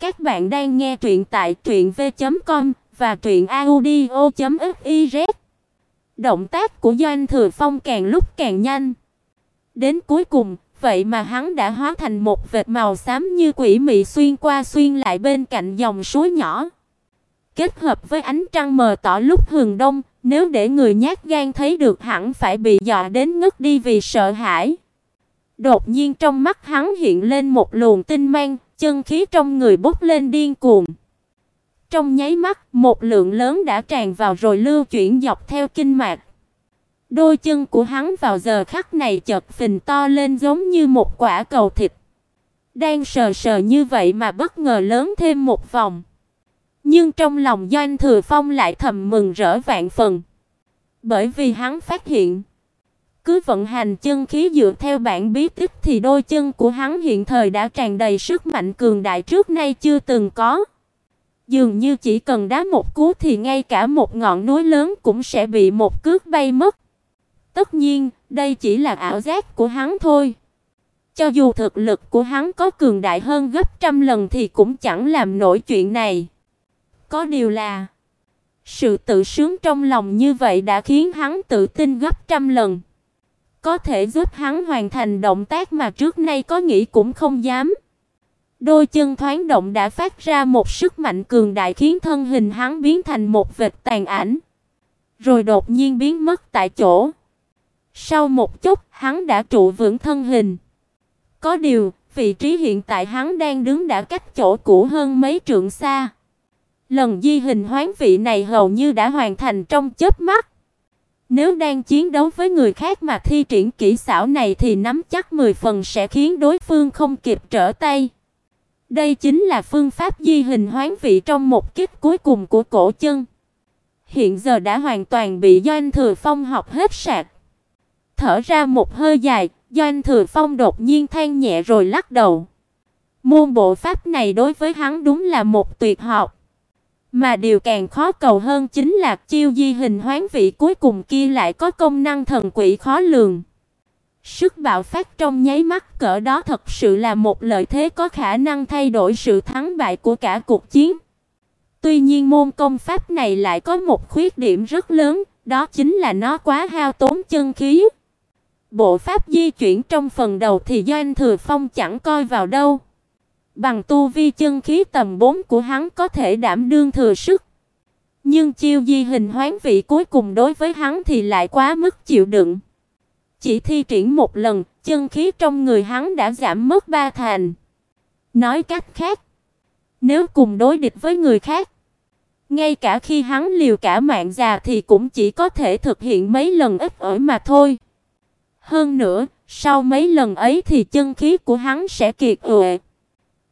Các bạn đang nghe truyện tại truyệnv.com và truyệnaudio.fiz. Động tác của Doanh Thừa Phong càng lúc càng nhanh. Đến cuối cùng, vậy mà hắn đã hóa thành một vệt màu xám như quỷ mị xuyên qua xuyên lại bên cạnh dòng suối nhỏ. Kết hợp với ánh trăng mờ tỏ lúc hừng đông, nếu để người nhát gan thấy được hẳn phải bị dọa đến ngất đi vì sợ hãi. Đột nhiên trong mắt hắn hiện lên một luồng tinh mang, chân khí trong người bốc lên điên cuồng. Trong nháy mắt, một lượng lớn đã tràn vào rồi lưu chuyển dọc theo kinh mạch. Đôi chân của hắn vào giờ khắc này chợt phình to lên giống như một quả cầu thịt. Đang sờ sờ như vậy mà bất ngờ lớn thêm một vòng. Nhưng trong lòng Doanh Thừa Phong lại thầm mừng rỡ vạn phần. Bởi vì hắn phát hiện, cứ vận hành chân khí dựa theo bản bí tích thì đôi chân của hắn hiện thời đã tràn đầy sức mạnh cường đại trước nay chưa từng có. Dường như chỉ cần đá một cú thì ngay cả một ngọn núi lớn cũng sẽ bị một cước bay mất. Tất nhiên, đây chỉ là ảo giác của hắn thôi. Cho dù thực lực của hắn có cường đại hơn gấp trăm lần thì cũng chẳng làm nổi chuyện này. Có điều là sự tự sướng trong lòng như vậy đã khiến hắn tự tin gấp trăm lần. Có thể giúp hắn hoàn thành động tác mà trước nay có nghĩ cũng không dám. Đôi chân thoáng động đã phát ra một sức mạnh cường đại khiến thân hình hắn biến thành một vệt tàn ảnh, rồi đột nhiên biến mất tại chỗ. Sau một chút, hắn đã trụ vững thân hình. Có điều, vị trí hiện tại hắn đang đứng đã cách chỗ cũ hơn mấy trượng xa. Lần di hình hoán vị này hầu như đã hoàn thành trong chớp mắt. Nếu đang chiến đấu với người khác mà thi triển kỹ xảo này thì nắm chắc 10 phần sẽ khiến đối phương không kịp trở tay. Đây chính là phương pháp di hình hoán vị trong một kích cuối cùng của cổ chân. Hiện giờ đã hoàn toàn bị Doanh Thừa Phong học hết sạch. Thở ra một hơi dài, Doanh Thừa Phong đột nhiên than nhẹ rồi lắc đầu. Môn bộ pháp này đối với hắn đúng là một tuyệt học. Mà điều càng khó cầu hơn chính là chiêu di hình hoán vị cuối cùng kia lại có công năng thần quỷ khó lường. Sức bạo phát trong nháy mắt cỡ đó thật sự là một lợi thế có khả năng thay đổi sự thắng bại của cả cuộc chiến. Tuy nhiên môn công pháp này lại có một khuyết điểm rất lớn, đó chính là nó quá hao tốn chân khí. Bộ pháp di chuyển trong phần đầu thì Doanh Thừa Phong chẳng coi vào đâu. Bằng tu vi chân khí tầm 4 của hắn có thể đảm đương thừa sức. Nhưng chiêu di hình hoán vị cuối cùng đối với hắn thì lại quá mức chịu đựng. Chỉ thi triển một lần, chân khí trong người hắn đã giảm mất ba thành. Nói cách khác, nếu cùng đối địch với người khác, ngay cả khi hắn liều cả mạng già thì cũng chỉ có thể thực hiện mấy lần ít ỏi mà thôi. Hơn nữa, sau mấy lần ấy thì chân khí của hắn sẽ kiệt quệ.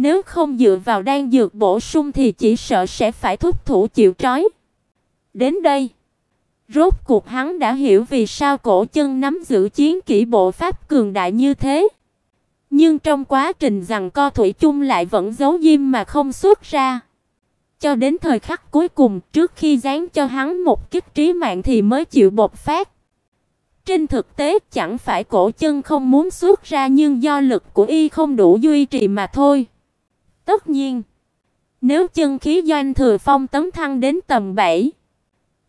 Nếu không dựa vào đan dược bổ sung thì chỉ sợ sẽ phải thúc thủ chịu trói. Đến đây, rốt cuộc hắn đã hiểu vì sao cổ chân nắm giữ chiến kỹ bộ pháp cường đại như thế. Nhưng trong quá trình rằng co thủy chung lại vẫn giấu diêm mà không xuất ra. Cho đến thời khắc cuối cùng, trước khi dán cho hắn một kích trí mạng thì mới chịu bộc phát. Trên thực tế, chẳng phải cổ chân không muốn xuất ra nhưng do lực của y không đủ duy trì mà thôi. Tất nhiên, nếu chân khí doanh thừa phong tấn thăng đến tầm 7,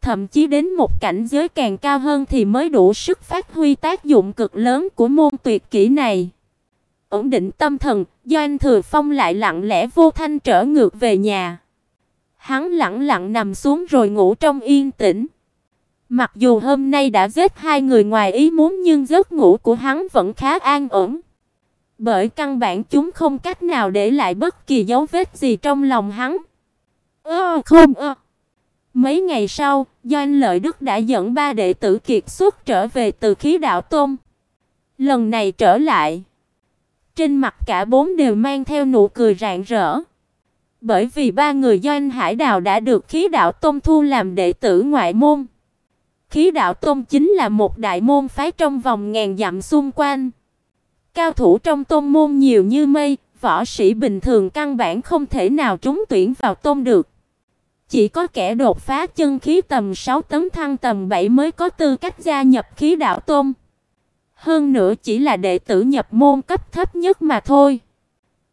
thậm chí đến một cảnh giới càng cao hơn thì mới đủ sức phát huy tác dụng cực lớn của môn tuyệt kỹ này. Ổn định tâm thần, Doanh Thừa Phong lại lặng lẽ vô thanh trở ngược về nhà. Hắn lặng lặng nằm xuống rồi ngủ trong yên tĩnh. Mặc dù hôm nay đã giết hai người ngoài ý muốn nhưng giấc ngủ của hắn vẫn khá an ổn bởi căn bản chúng không cách nào để lại bất kỳ dấu vết gì trong lòng hắn. Ơ không ơ. Mấy ngày sau, Doanh Lợi Đức đã dẫn ba đệ tử kiệt xuất trở về từ khí đạo tôn. Lần này trở lại, trên mặt cả bốn đều mang theo nụ cười rạng rỡ. Bởi vì ba người Doanh Hải Đào đã được khí đạo tôn thu làm đệ tử ngoại môn. Khí đạo tôn chính là một đại môn phái trong vòng ngàn dặm xung quanh. Cao thủ trong tôn môn nhiều như mây, võ sĩ bình thường căn bản không thể nào trúng tuyển vào tôn được. Chỉ có kẻ đột phá chân khí tầm 6 tấn thăng tầm 7 mới có tư cách gia nhập khí đạo tôn. Hơn nữa chỉ là đệ tử nhập môn cấp thấp nhất mà thôi.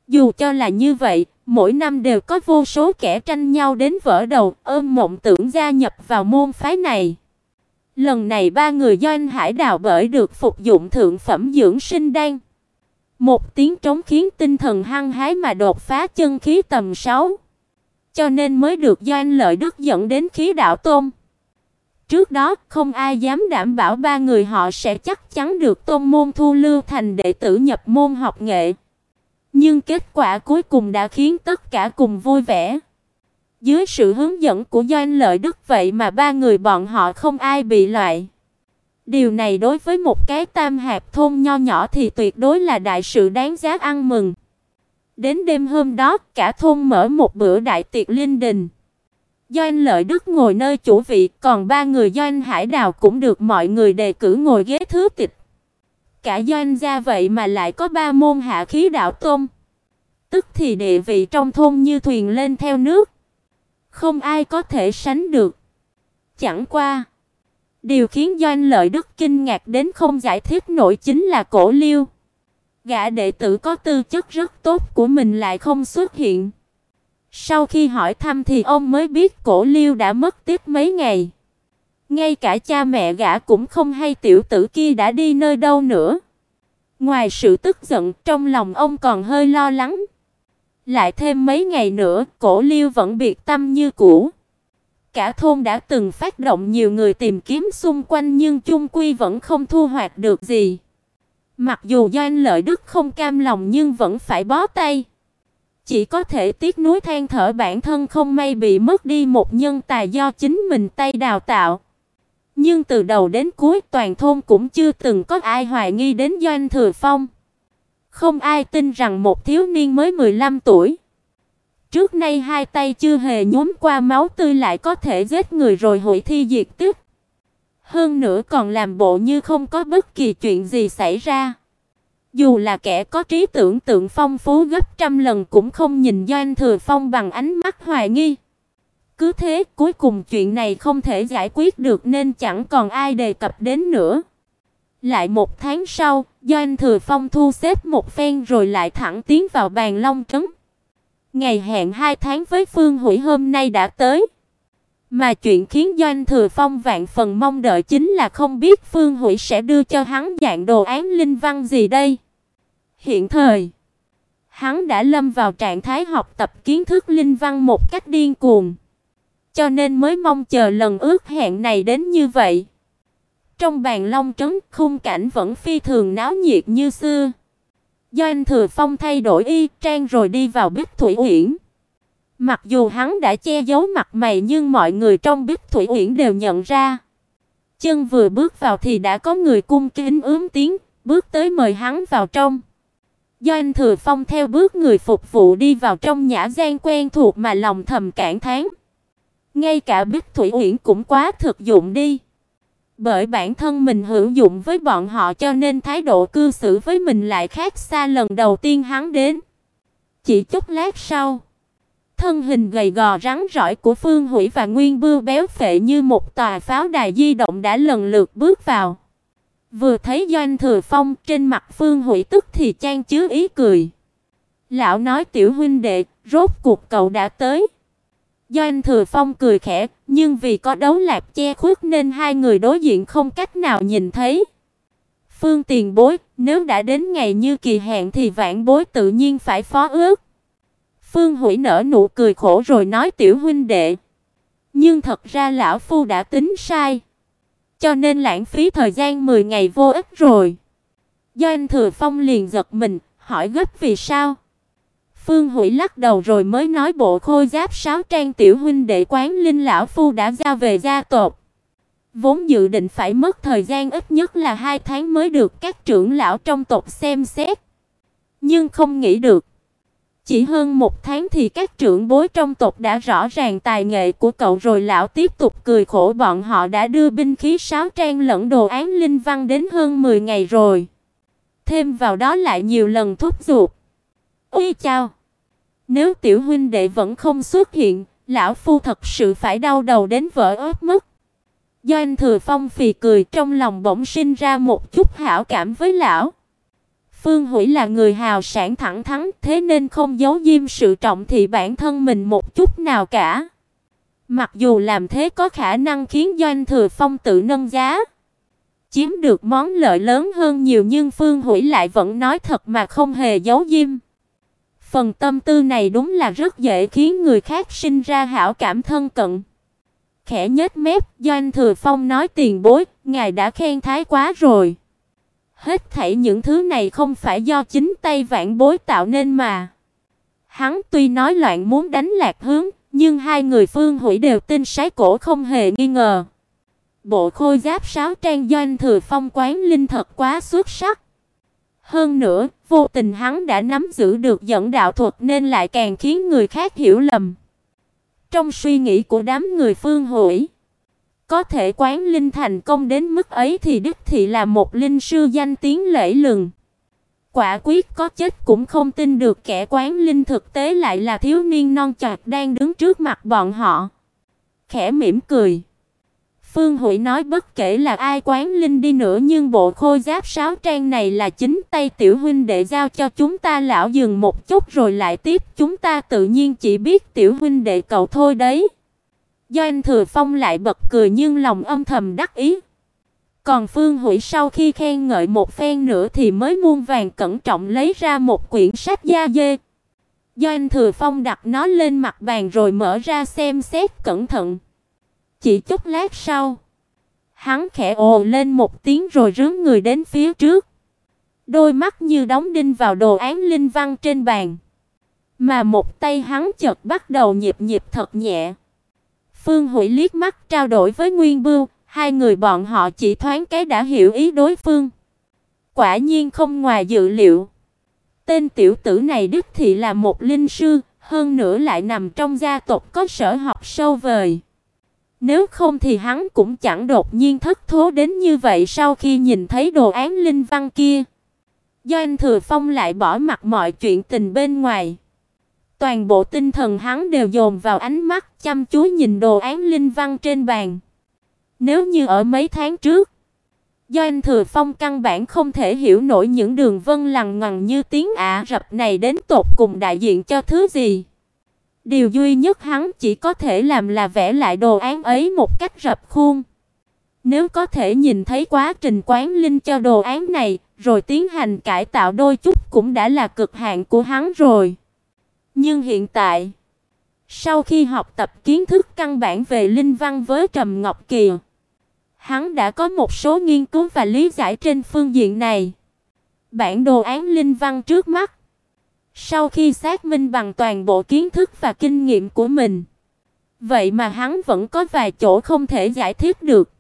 Dù cho là như vậy, Mỗi năm đều có vô số kẻ tranh nhau đến vỡ đầu, ôm mộng tưởng gia nhập vào môn phái này. Lần này ba người doanh hải đào bởi được phục dụng thượng phẩm dưỡng sinh đan. Một tiếng trống khiến tinh thần hăng hái mà đột phá chân khí tầm 6. Cho nên mới được doanh lợi đức dẫn đến khí đạo tôn. Trước đó, không ai dám đảm bảo ba người họ sẽ chắc chắn được tôn môn thu lưu thành đệ tử nhập môn học nghệ. Nhưng kết quả cuối cùng đã khiến tất cả cùng vui vẻ. Dưới sự hướng dẫn của Doanh Lợi Đức vậy mà ba người bọn họ không ai bị loại. Điều này đối với một cái tam hạt thôn nho nhỏ thì tuyệt đối là đại sự đáng giá ăn mừng. Đến đêm hôm đó, cả thôn mở một bữa đại tiệc linh đình. Doanh Lợi Đức ngồi nơi chủ vị, còn ba người Doanh Hải Đào cũng được mọi người đề cử ngồi ghế thứ tịch. Cả Doanh gia vậy mà lại có ba môn hạ khí đạo tôn. Tức thì địa vị trong thôn như thuyền lên theo nước. Không ai có thể sánh được. Chẳng qua, điều khiến Doanh Lợi Đức kinh ngạc đến không giải thích nổi chính là Cổ Liêu. Gã đệ tử có tư chất rất tốt của mình lại không xuất hiện. Sau khi hỏi thăm thì ông mới biết Cổ Liêu đã mất tích mấy ngày. Ngay cả cha mẹ gã cũng không hay tiểu tử kia đã đi nơi đâu nữa. Ngoài sự tức giận, trong lòng ông còn hơi lo lắng. Lại thêm mấy ngày nữa, Cổ Liêu vẫn biệt tâm như cũ. Cả thôn đã từng phát động nhiều người tìm kiếm xung quanh nhưng chung quy vẫn không thu hoạch được gì. Mặc dù Doanh Lợi Đức không cam lòng nhưng vẫn phải bó tay. Chỉ có thể tiếc nuối than thở bản thân không may bị mất đi một nhân tài do chính mình tay đào tạo. Nhưng từ đầu đến cuối toàn thôn cũng chưa từng có ai hoài nghi đến Doanh Thừa Phong. Không ai tin rằng một thiếu niên mới 15 tuổi, trước nay hai tay chưa hề nhuốm qua máu tươi lại có thể giết người rồi hủy thi diệt tức. Hơn nữa còn làm bộ như không có bất kỳ chuyện gì xảy ra. Dù là kẻ có trí tưởng tượng phong phú gấp trăm lần cũng không nhìn Doanh Thừa Phong bằng ánh mắt hoài nghi. Cứ thế, cuối cùng chuyện này không thể giải quyết được nên chẳng còn ai đề cập đến nữa. Lại một tháng sau, Doanh Thừa Phong thu xếp một phen rồi lại thẳng tiến vào bàn long trấn. Ngày hẹn hai tháng với Phương Hủy hôm nay đã tới. Mà chuyện khiến Doanh Thừa Phong vạn phần mong đợi chính là không biết Phương Hủy sẽ đưa cho hắn dạng đồ án linh văn gì đây. Hiện thời, hắn đã lâm vào trạng thái học tập kiến thức linh văn một cách điên cuồng, cho nên mới mong chờ lần ước hẹn này đến như vậy. Trong bàn long trấn, khung cảnh vẫn phi thường náo nhiệt như xưa. Doanh Thừa Phong thay đổi y trang rồi đi vào Bích Thủy Uyển. Mặc dù hắn đã che giấu mặt mày nhưng mọi người trong Bích Thủy Uyển đều nhận ra. Chân vừa bước vào thì đã có người cung kính ướm tiếng, bước tới mời hắn vào trong. Doanh Thừa Phong theo bước người phục vụ đi vào trong nhã gian quen thuộc mà lòng thầm cảm thán. Ngay cả Bích Thủy Uyển cũng quá thực dụng đi. Bởi bản thân mình hữu dụng với bọn họ cho nên thái độ cư xử với mình lại khác xa lần đầu tiên hắn đến. Chỉ chút lát sau, thân hình gầy gò rắn rỏi của Phương Hủy và Nguyên Bưu béo phệ như một tòa pháo đài di động đã lần lượt bước vào. Vừa thấy Doanh Thừa Phong, trên mặt Phương Hủy tức thì chan chứa ý cười. Lão nói tiểu huynh đệ, rốt cuộc cậu đã tới do anh Thừa Phong cười khẽ, nhưng vì có đấu lạc che khuất nên hai người đối diện không cách nào nhìn thấy. Phương Tiền Bối, nếu đã đến ngày như kỳ hẹn thì vãn bối tự nhiên phải phó ước. Phương Hủy nở nụ cười khổ rồi nói tiểu huynh đệ. Nhưng thật ra lão phu đã tính sai. Cho nên lãng phí thời gian 10 ngày vô ích rồi. do anh Thừa Phong liền giật mình, hỏi gấp vì sao? Phương Hủy lắc đầu rồi mới nói bộ khôi giáp sáu trang tiểu huynh đệ quán linh lão phu đã giao về gia tộc. Vốn dự định phải mất thời gian ít nhất là hai tháng mới được các trưởng lão trong tộc xem xét. Nhưng không nghĩ được. Chỉ hơn một tháng thì các trưởng bối trong tộc đã rõ ràng tài nghệ của cậu rồi lão tiếp tục cười khổ bọn họ đã đưa binh khí sáu trang lẫn đồ án linh văn đến hơn 10 ngày rồi. Thêm vào đó lại nhiều lần thúc giục. Ôi chao! Nếu tiểu huynh đệ vẫn không xuất hiện, lão phu thật sự phải đau đầu đến vỡ ớt mất. Doanh Thừa Phong phì cười trong lòng bỗng sinh ra một chút hảo cảm với lão. Phương Hủy là người hào sản thẳng thắn, thế nên không giấu diêm sự trọng thị bản thân mình một chút nào cả. Mặc dù làm thế có khả năng khiến Doanh Thừa Phong tự nâng giá, chiếm được món lợi lớn hơn nhiều nhưng Phương Hủy lại vẫn nói thật mà không hề giấu diêm. Phần tâm tư này đúng là rất dễ khiến người khác sinh ra hảo cảm thân cận. Khẽ nhếch mép, Doanh Thừa Phong nói tiền bối, ngài đã khen thái quá rồi. Hết thảy những thứ này không phải do chính tay vạn bối tạo nên mà. Hắn tuy nói loạn muốn đánh lạc hướng, nhưng hai người Phương Hủy đều tin sái cổ không hề nghi ngờ. Bộ khôi giáp sáo trang doanh thừa phong quán linh thật quá xuất sắc. Hơn nữa, vô tình hắn đã nắm giữ được dẫn đạo thuật nên lại càng khiến người khác hiểu lầm. Trong suy nghĩ của đám người Phương Hủy, có thể quán linh thành công đến mức ấy thì đức thị là một linh sư danh tiếng lẫy lừng. Quả quyết có chết cũng không tin được kẻ quán linh thực tế lại là thiếu niên non chạc đang đứng trước mặt bọn họ. Khẽ mỉm cười. Phương Hủy nói bất kể là ai quán linh đi nữa nhưng bộ khôi giáp sáo trang này là chính tay tiểu huynh đệ giao cho chúng ta lão dừng một chút rồi lại tiếp chúng ta tự nhiên chỉ biết tiểu huynh đệ cậu thôi đấy. Doanh Thừa Phong lại bật cười nhưng lòng âm thầm đắc ý. Còn Phương Hủy sau khi khen ngợi một phen nữa thì mới muôn vàng cẩn trọng lấy ra một quyển sách da dê. Doanh Thừa Phong đặt nó lên mặt bàn rồi mở ra xem xét cẩn thận. Chỉ chút lát sau, hắn khẽ ồ lên một tiếng rồi rướn người đến phía trước. Đôi mắt như đóng đinh vào đồ án linh văn trên bàn, mà một tay hắn chợt bắt đầu nhịp nhịp thật nhẹ. Phương Hủy liếc mắt trao đổi với Nguyên Bưu, hai người bọn họ chỉ thoáng cái đã hiểu ý đối phương. Quả nhiên không ngoài dự liệu. Tên tiểu tử này đích thị là một linh sư, hơn nữa lại nằm trong gia tộc có sở học sâu vời. Nếu không thì hắn cũng chẳng đột nhiên thất thố đến như vậy sau khi nhìn thấy đồ án linh văn kia. Do anh Thừa Phong lại bỏ mặc mọi chuyện tình bên ngoài. Toàn bộ tinh thần hắn đều dồn vào ánh mắt chăm chú nhìn đồ án linh văn trên bàn. Nếu như ở mấy tháng trước, do anh Thừa Phong căn bản không thể hiểu nổi những đường vân lằng ngoằng như tiếng Ả Rập này đến tột cùng đại diện cho thứ gì. Điều duy nhất hắn chỉ có thể làm là vẽ lại đồ án ấy một cách rập khuôn. Nếu có thể nhìn thấy quá trình quán linh cho đồ án này, rồi tiến hành cải tạo đôi chút cũng đã là cực hạn của hắn rồi. Nhưng hiện tại, sau khi học tập kiến thức căn bản về linh văn với Trầm Ngọc Kỳ, hắn đã có một số nghiên cứu và lý giải trên phương diện này. Bản đồ án linh văn trước mắt sau khi xác minh bằng toàn bộ kiến thức và kinh nghiệm của mình, vậy mà hắn vẫn có vài chỗ không thể giải thích được.